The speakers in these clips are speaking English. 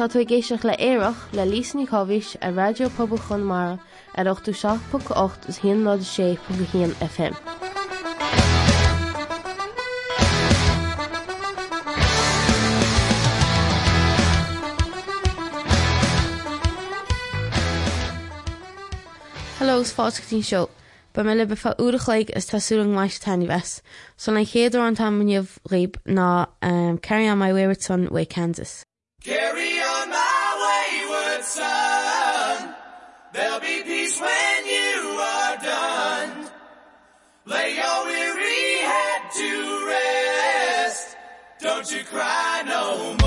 Tá tú géisioach le éireach le lísní chohís a radiopabal mar ar 8ú 6.8 is hí ná sé pu hían FM. Hallós fátí seo, Ba me le be fa is tásúlang meis taine wes, son le chéadú an tamneamh réb ná um, Carry on my wayward son way Kansas. There'll be peace when you are done. Lay your weary head to rest. Don't you cry no more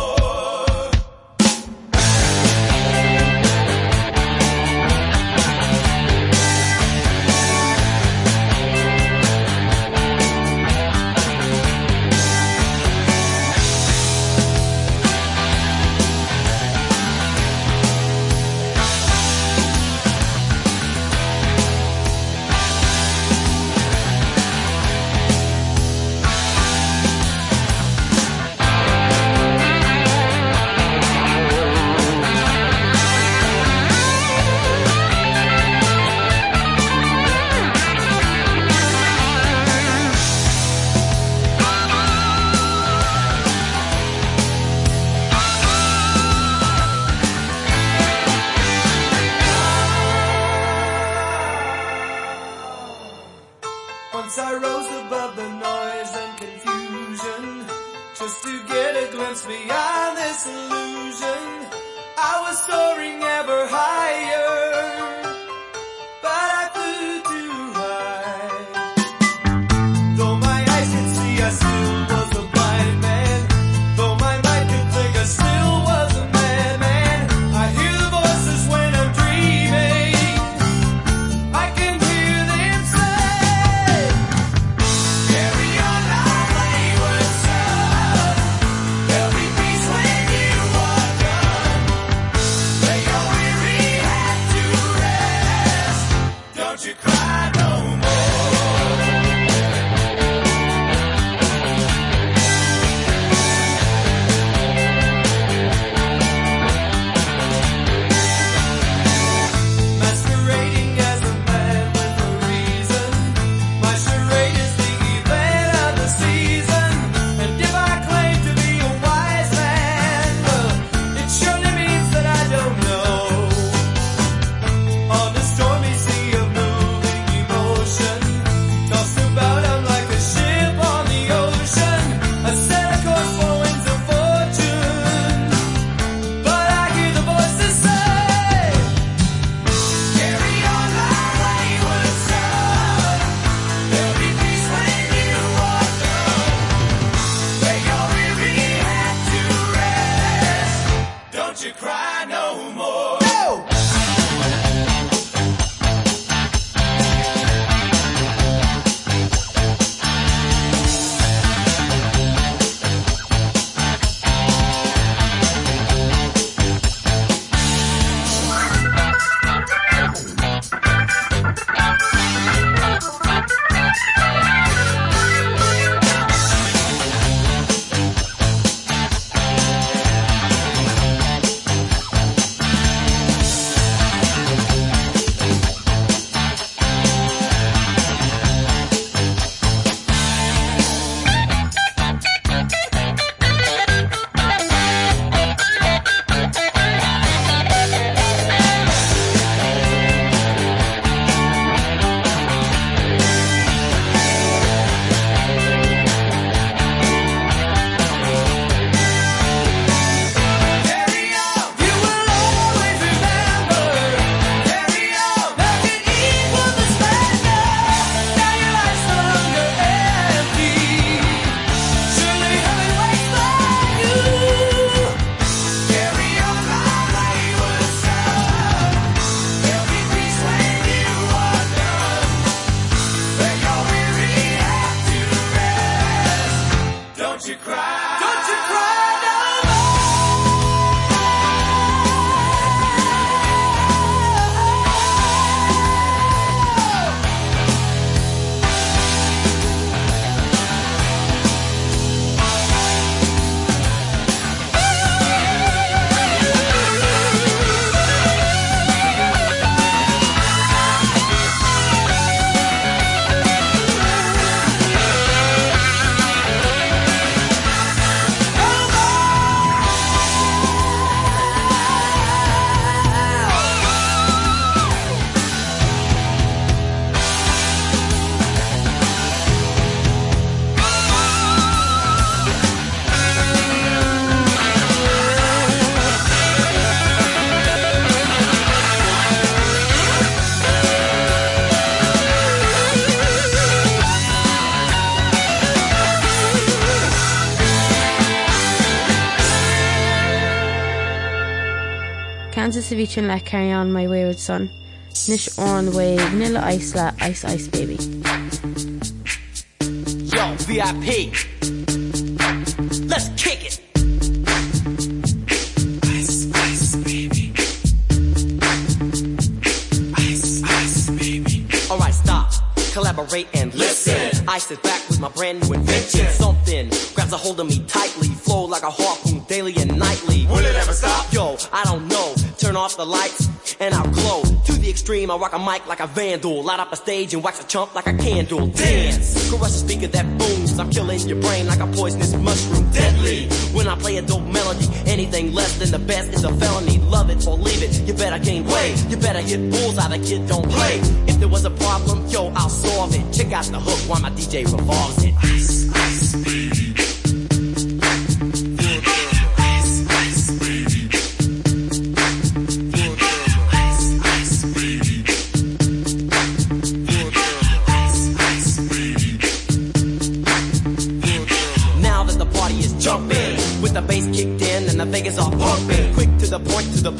I rose above the noise and confusion Just to get a glimpse beyond this illusion I was soaring ever higher don't you cry no more. Kansas sa bhítin le cean my wayward son. Nis an way nila ice ice ice baby. Yo, VIP. Let's kick it. Ice, ice, baby. Ice, ice, baby. All right, stop. Collaborate and listen. I sit back with my brand new invention. Something grabs a hold of me I rock a mic like a vandal. Light up a stage and wax a chump like a candle. Dance! Crush a speaker that booms. I'm killing your brain like a poisonous mushroom. Deadly! When I play a dope melody, anything less than the best is a felony. Love it or leave it. You better gain weight. You better hit bulls out. The kid don't play. If there was a problem, yo, I'll solve it. Check out the hook while my DJ revolves it. Ice, ice, baby.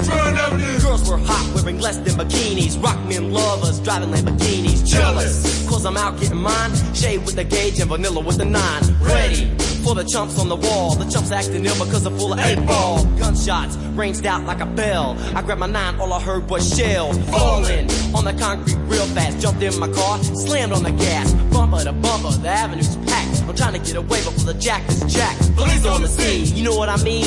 Beachfront Avenue. Girls were hot, wearing less than bikinis. Rock men lovers, driving Lamborghinis. Jealous, cause I'm out getting mine. Shade with the gauge and vanilla with the nine. Ready for the chumps on the wall. The chumps acting ill because they're full of eight ball. Gunshots ranged out like a bell. I grabbed my nine, all I heard was shells falling on the concrete real fast. Jumped in my car, slammed on the gas. Bumper to bumper, the avenue's packed. I'm trying to get away before the jack is jacked. Police on the scene, you know what I mean?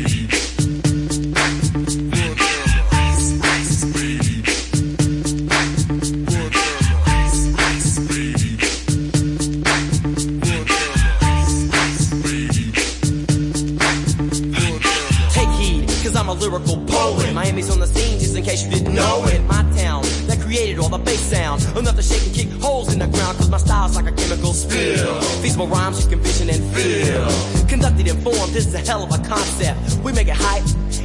cause I'm a lyrical poet. Miami's on the scene, just in case you didn't know it. My town that created all the bass sound. Enough to shake and kick holes in the ground, cause my style's like a chemical spill. Feasible rhymes you can vision and feel. Conducted in form, this is a hell of a concept. We make it hype,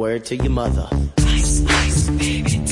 Word to your mother. Ice, ice, baby,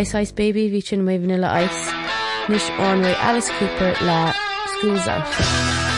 Ice Ice Baby bhí sin mé vanilla ice. Nis anra Alice Cooper le Schools Out.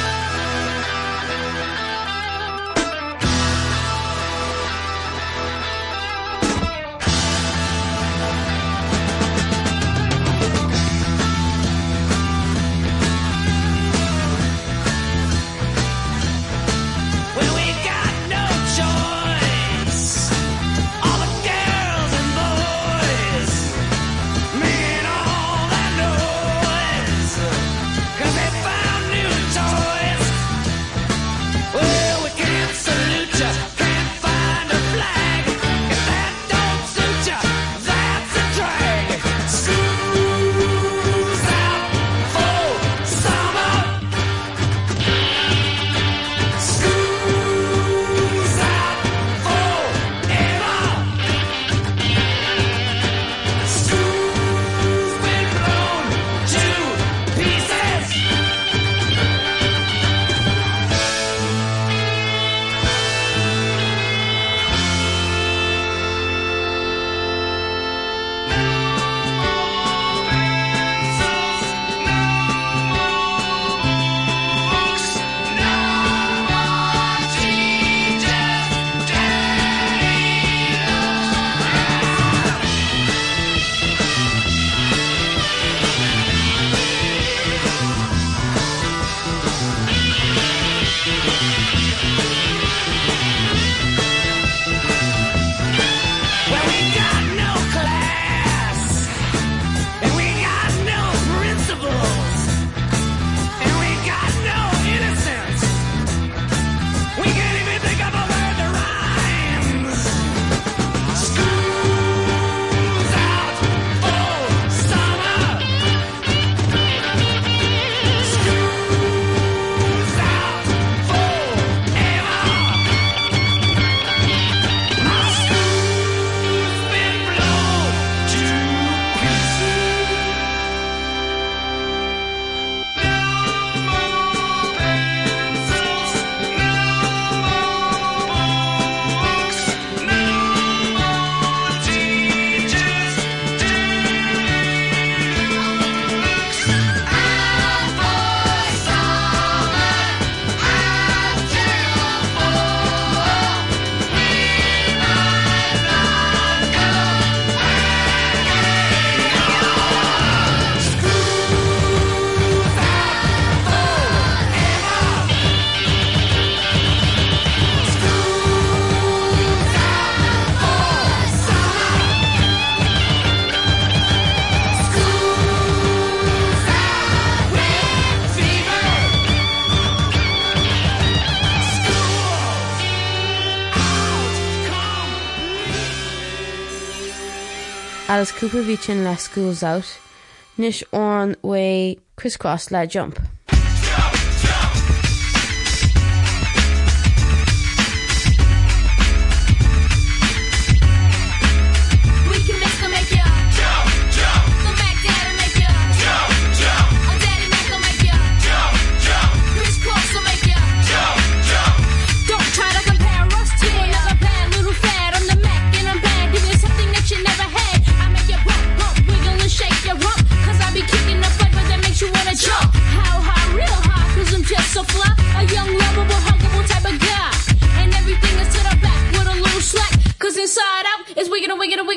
As cúpahí Vichin le schools out, nish on way Kris Kross la jump.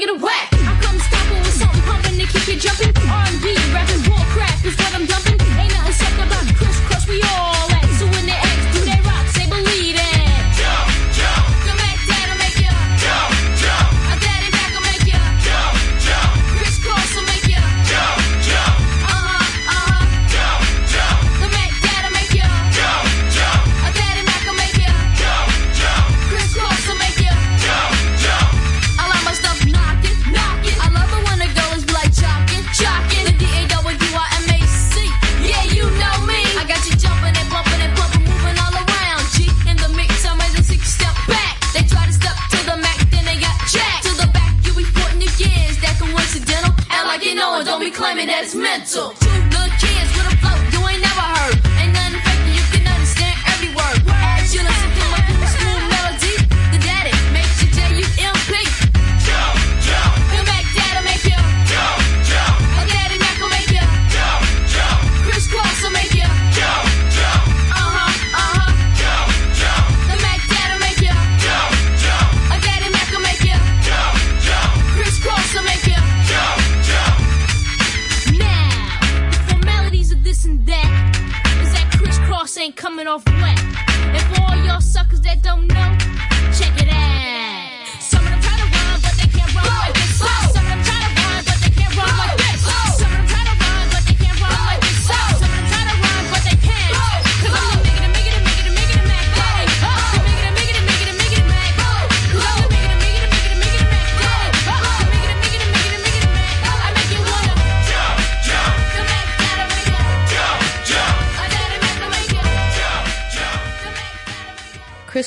it away.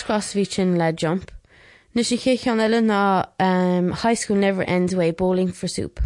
glasví sin le jump. Nu sé chéan eile ná High School Never Ends Way bowling for soup.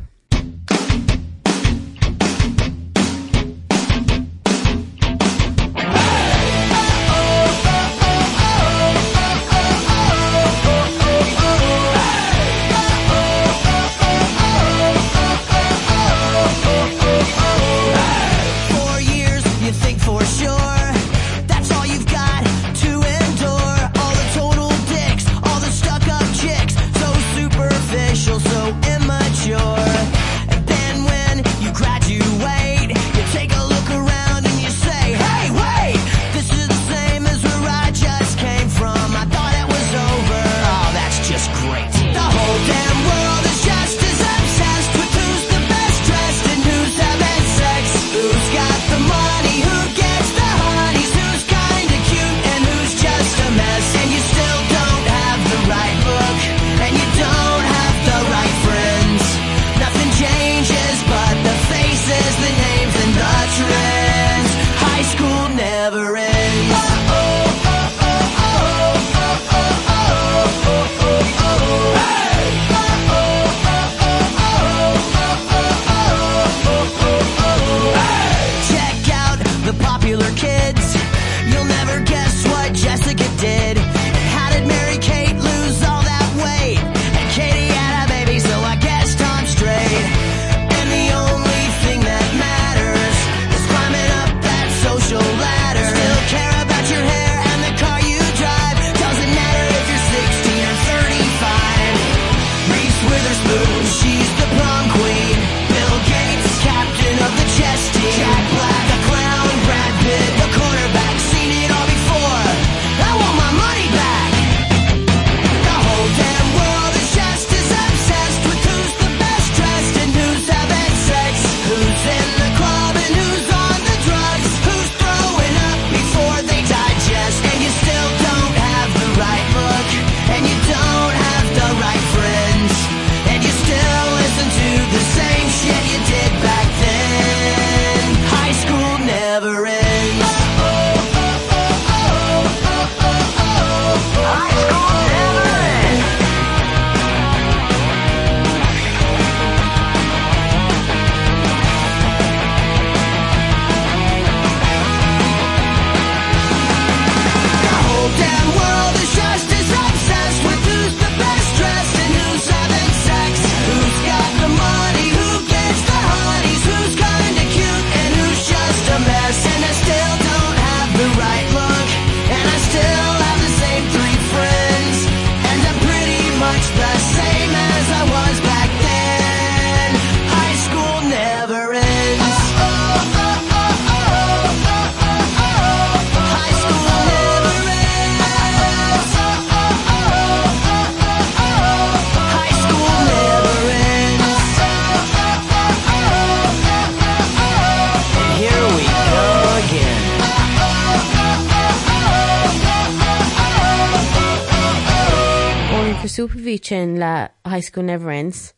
School Never Ends.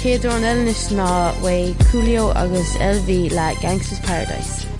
Chéadú an elnis ná wa Coolio agus LV le Gangsters Paradise.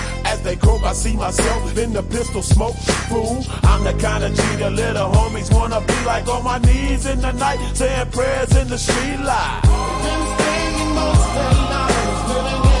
As they croak, I see myself in the pistol smoke. Fool, I'm the kind of the little homies wanna be like on my knees in the night, saying prayers in the street light. Most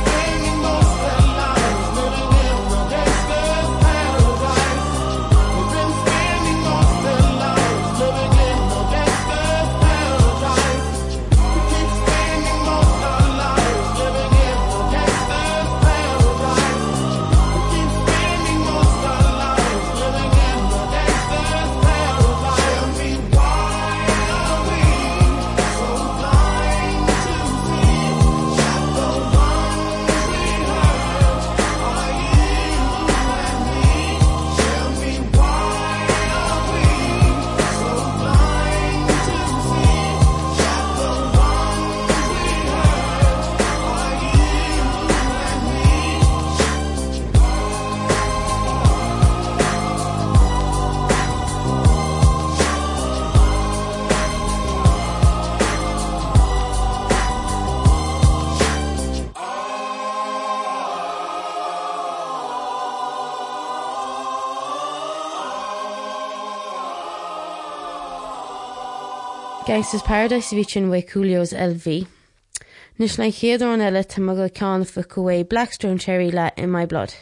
Gangsters Paradise bhí sin wa Coolios LV. Nus na chéadú an eile tá go ceán fa cué Black Stone Cherry le in my blood.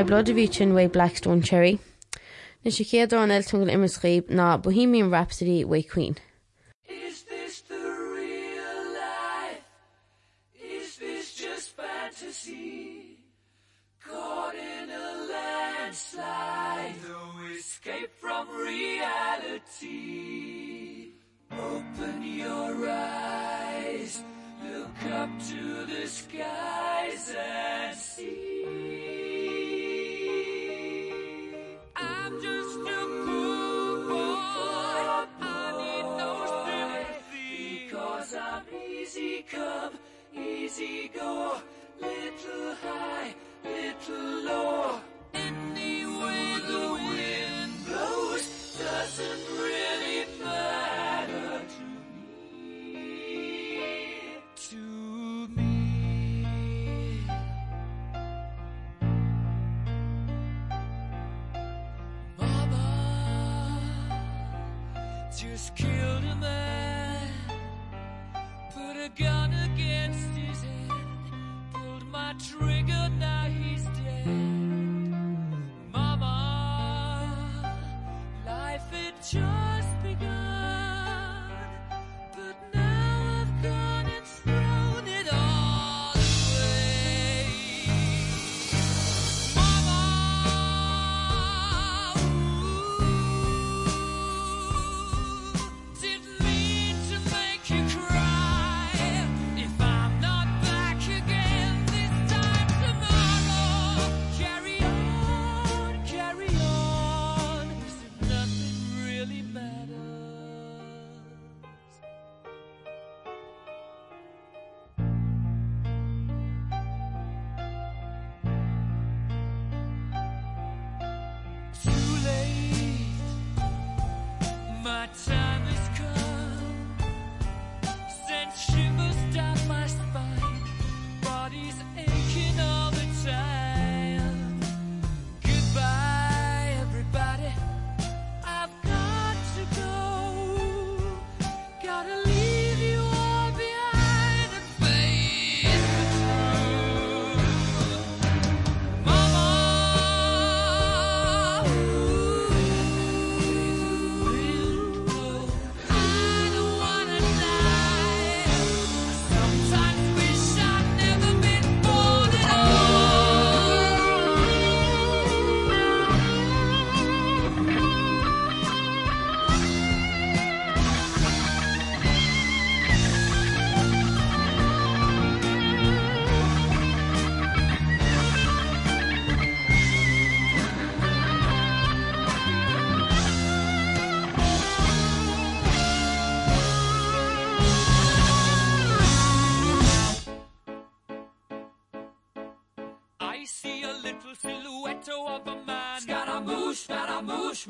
mai blod a víin wei Black Stone Cherry, na sé céad an eltungil imimesréb na Bohemian Rhapsody Way Queen. Is this the real life? Is this just fantasy? Caught in a no escape from reality. Open your eyes, look up to the skies and. easy come easy go. Little high little low. Anyway the wind blows doesn't really just killed a man put a gun against his head pulled my trigger.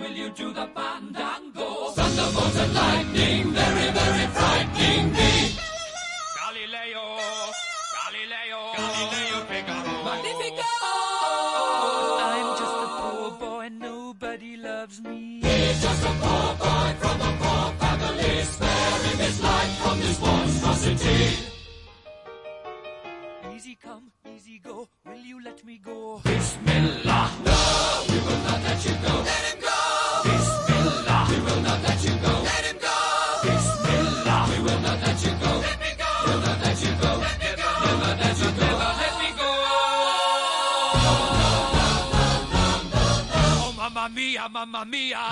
will you do the band? mamma mia!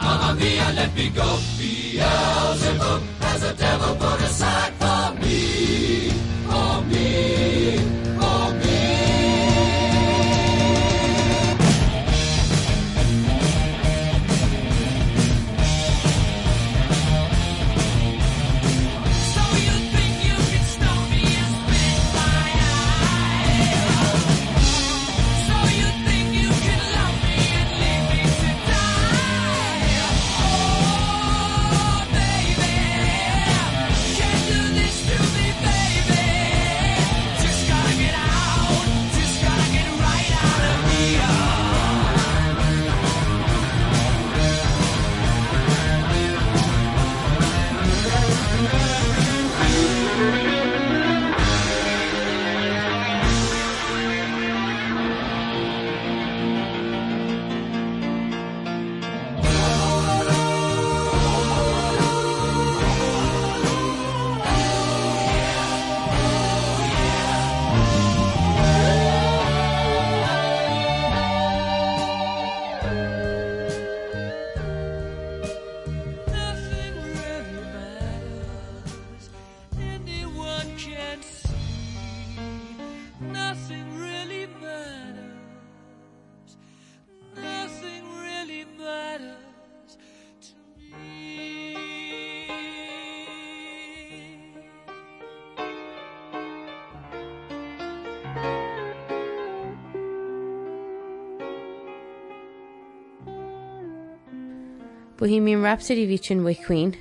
Bohemian Rhapsody ví sin Queen.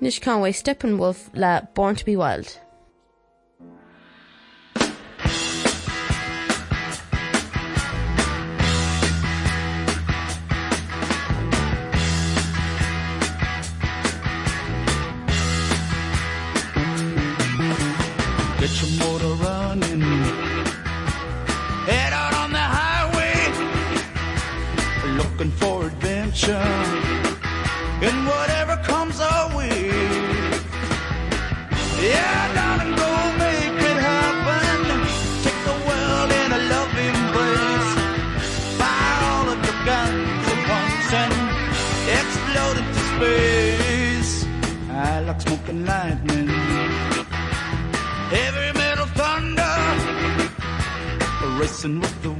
Nish Conway Steppenwolf La, Born to be Wild. Get your motor running head out on the highway looking for picture and whatever comes our way. Yeah darling go make it happen. Take the world in a loving place buy all of the guns and pumps and explode into space. I like smoking lightning. Heavy metal thunder racing with the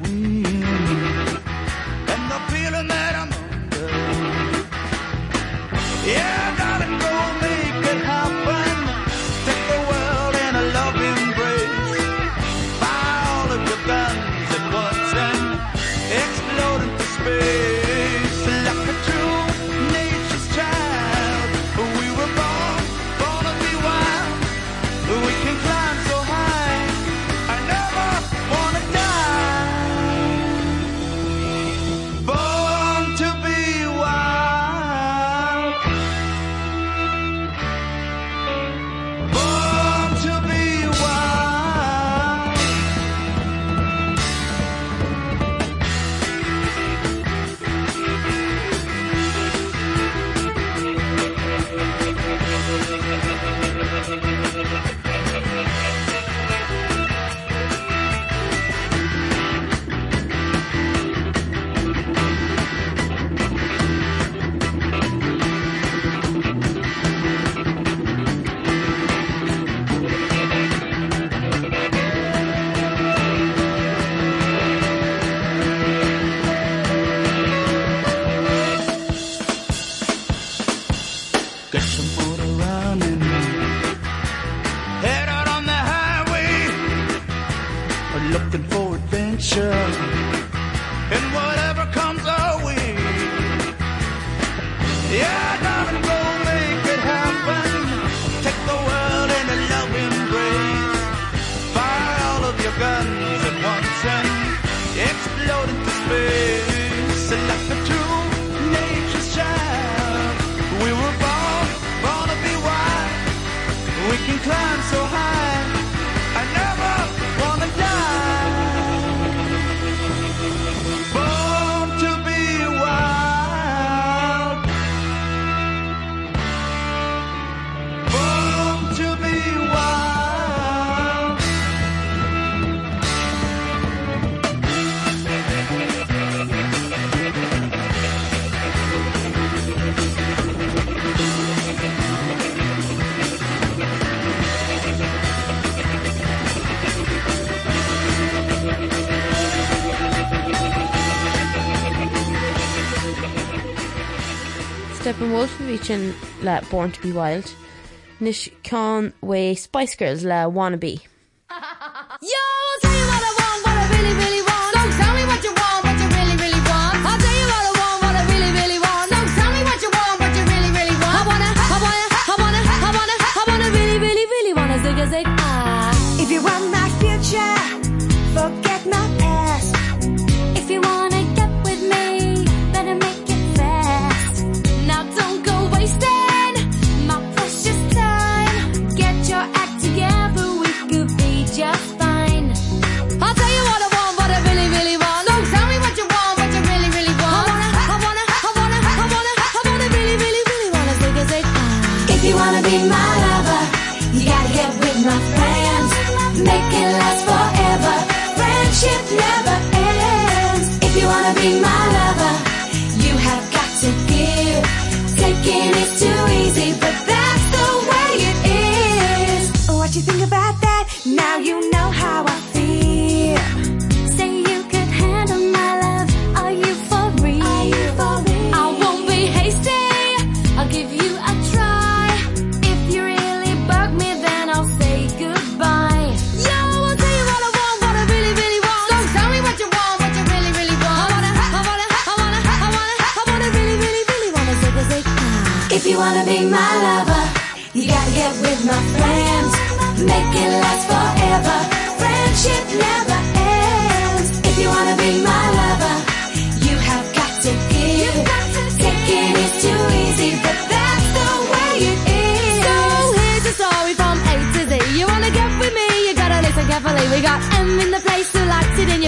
bhí sin le born to be wild, nís cean spice girls le wannabe.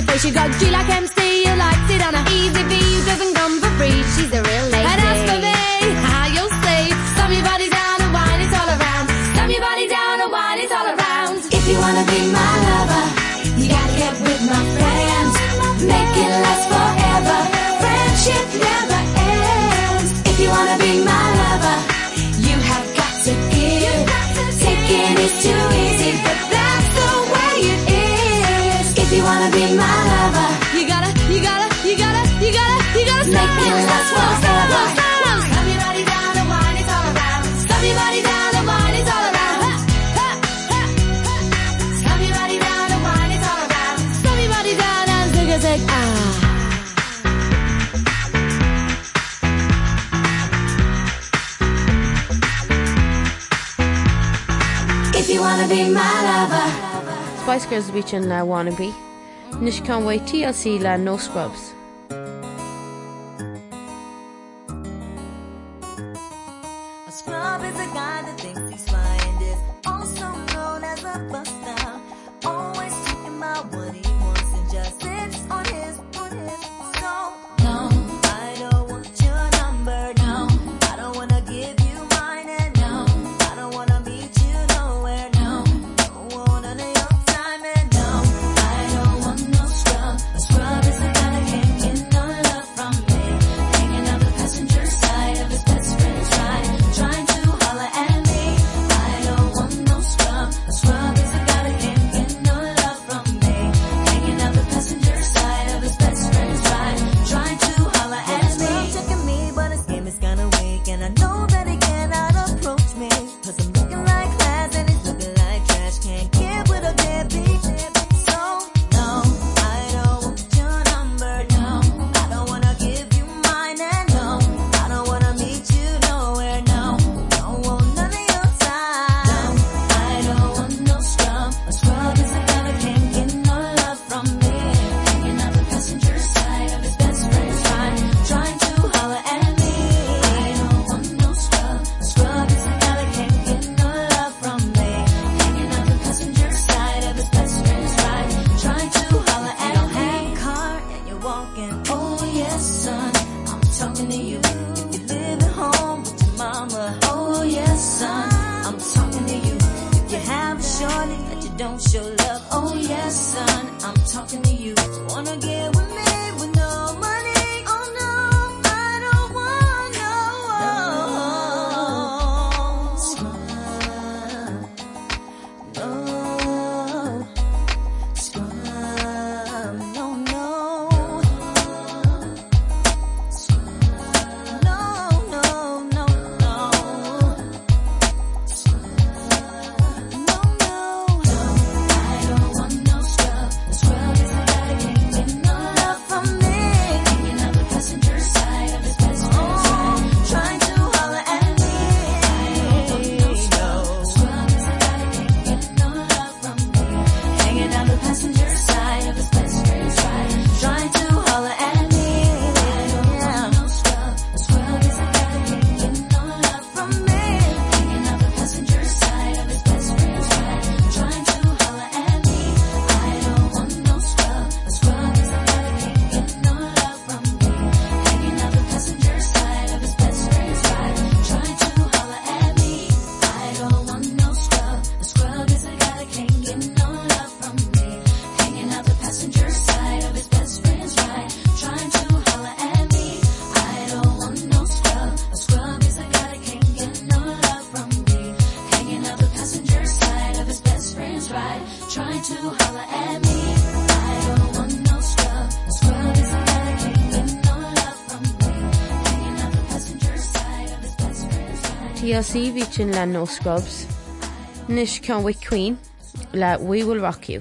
Face. She got she like him Spice Girls Beach in na wannabe. Nis kan wait. TLC land no scrubs. Glasí ví sin le nóscobs, nus cean bhui Queen le bhhuihil Rockú.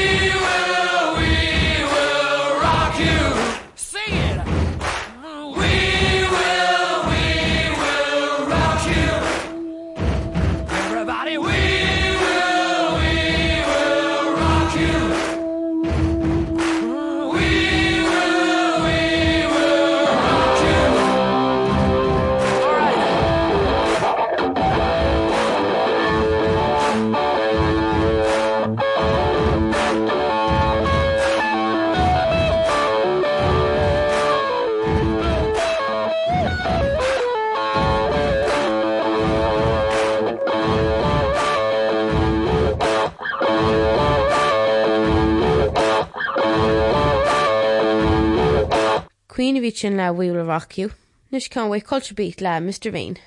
we will bhí sin le bhhuiúlahhaciú, nus cá bhfuh beat, le Mr Vain.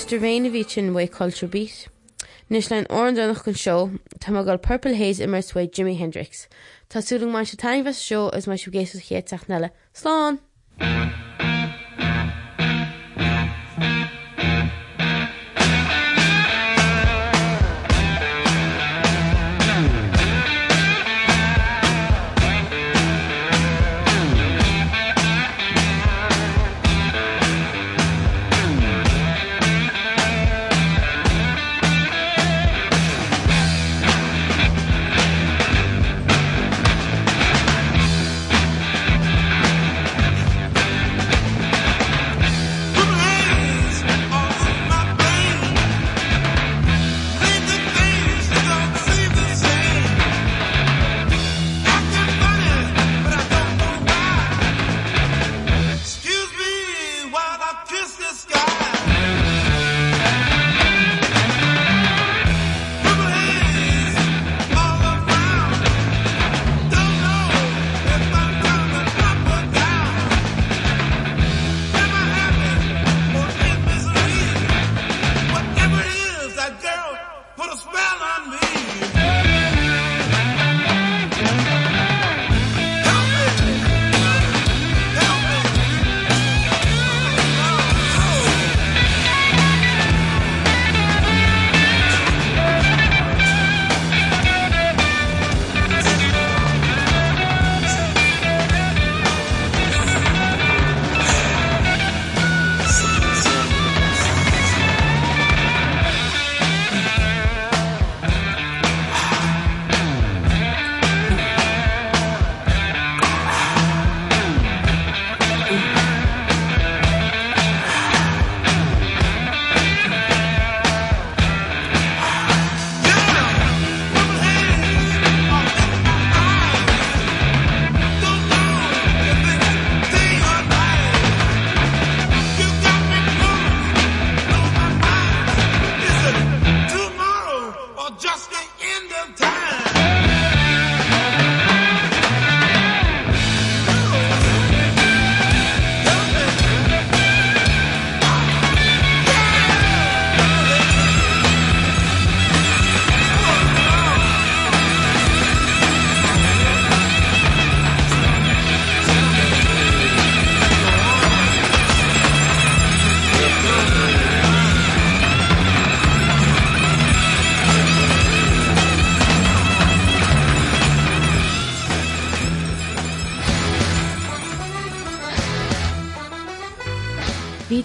agus dur bhéna bhí sin bhfuh culturebís. Nis lein ordanach chun seo tá gáil Purple Haze immersfu Jimi Hendrix. Tásúling mai se tainmhe seo is mai siú géisiú chéad teachnela. Sláán!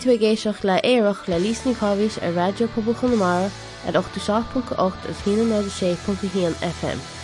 Tú géisioach le éireach le lísní chohís ar radio poblbal chunamara at 8.8 is 16.1 FM.